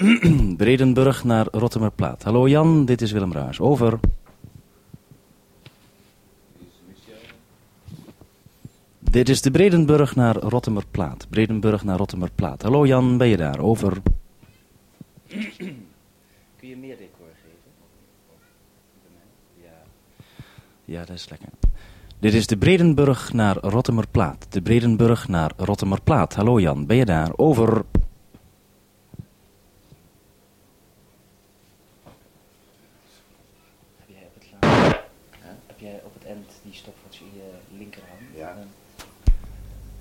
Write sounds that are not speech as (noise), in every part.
(clears throat) Bredenburg naar Rottemerplaat. Hallo Jan, dit is Willem Ruijs. Over. Dit is de Bredenburg naar Rottemerplaat. Bredenburg naar Rottemerplaat. Hallo Jan, ben je daar? Over. (clears throat) Kun je meer decor geven? Ja. Ja, dat is lekker. Dit is de Bredenburg naar Rottemerplaat. De Bredenburg naar Rottemerplaat. Hallo Jan, ben je daar? Over. Heb jij op het laatste, heb jij op het eind die stopwatch in je linkerhand? Ja.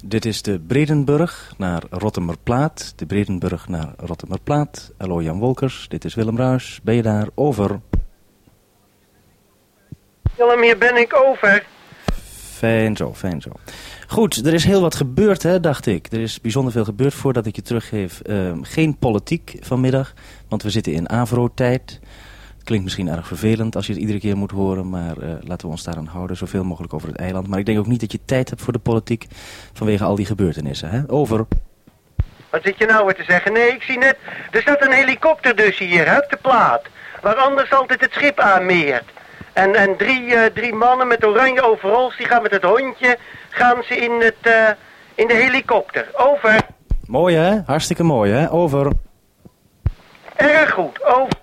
Dit is de Bredenburg naar Rottemerplaat. De Bredenburg naar Rottemerplaat. Hallo Jan Wolkers, dit is Willem Ruis. Ben je daar? Over. Willem, hier ben ik over. Fijn zo, fijn zo. Goed, er is heel wat gebeurd, hè, dacht ik. Er is bijzonder veel gebeurd voordat ik je teruggeef. Ehm, geen politiek vanmiddag, want we zitten in Avro-tijd. Klinkt misschien erg vervelend als je het iedere keer moet horen, maar eh, laten we ons daaraan houden, zoveel mogelijk over het eiland. Maar ik denk ook niet dat je tijd hebt voor de politiek vanwege al die gebeurtenissen. Hè? Over. Wat zit je nou weer te zeggen? Nee, ik zie net, er staat een helikopter dus hier, op de plaat. Waar anders altijd het schip aanmeert. En, en drie, eh, drie mannen met oranje overals, die gaan met het hondje, gaan ze in, het, eh, in de helikopter. Over. Mooi hè? Hartstikke mooi hè? Over. Erg goed, over.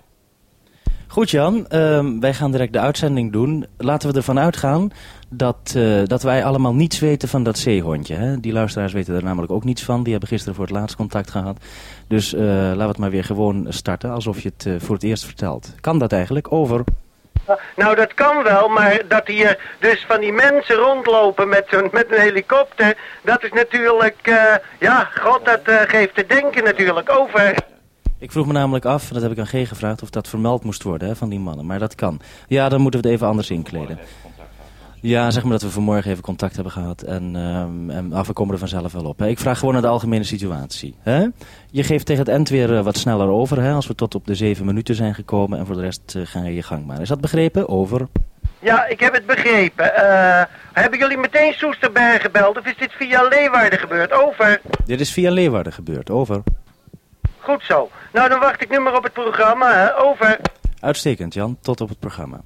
Goed Jan, ehm, wij gaan direct de uitzending doen. Laten we ervan uitgaan dat, eh, dat wij allemaal niets weten van dat zeehondje. Hè? Die luisteraars weten er namelijk ook niets van. Die hebben gisteren voor het laatst contact gehad. Dus eh, laten we het maar weer gewoon starten, alsof je het eh, voor het eerst vertelt. Kan dat eigenlijk? Over. Nou, dat kan wel, maar dat hier dus van die mensen rondlopen met, zo'n met een helikopter, dat is natuurlijk, ja, god, dat geeft te denken natuurlijk. Over. Ik vroeg me namelijk af, en dat heb ik aan G gevraagd, of dat vermeld moest worden hè, van die mannen. Maar dat kan. Ja, dan moeten we het even anders inkleden. Ja, zeg maar dat we vanmorgen even contact hebben gehad. En, ehm, en af, we komen er vanzelf wel op. Hè. Ik vraag gewoon naar de algemene situatie. Hè? Je geeft tegen het eind weer eh, wat sneller over, hè, als we tot op de zeven minuten zijn gekomen. En voor de rest uh, ga je je gang maar. Is dat begrepen? Over. Ja, ik heb het begrepen. Eh, hebben jullie meteen Soesterberg gebeld of is dit via Leeuwarden gebeurd? Over. Dit is via Leeuwarden gebeurd. Over. Goed zo. Nou, dan wacht ik nu maar op het programma, hè? Over. Uitstekend, Jan. Tot op het programma.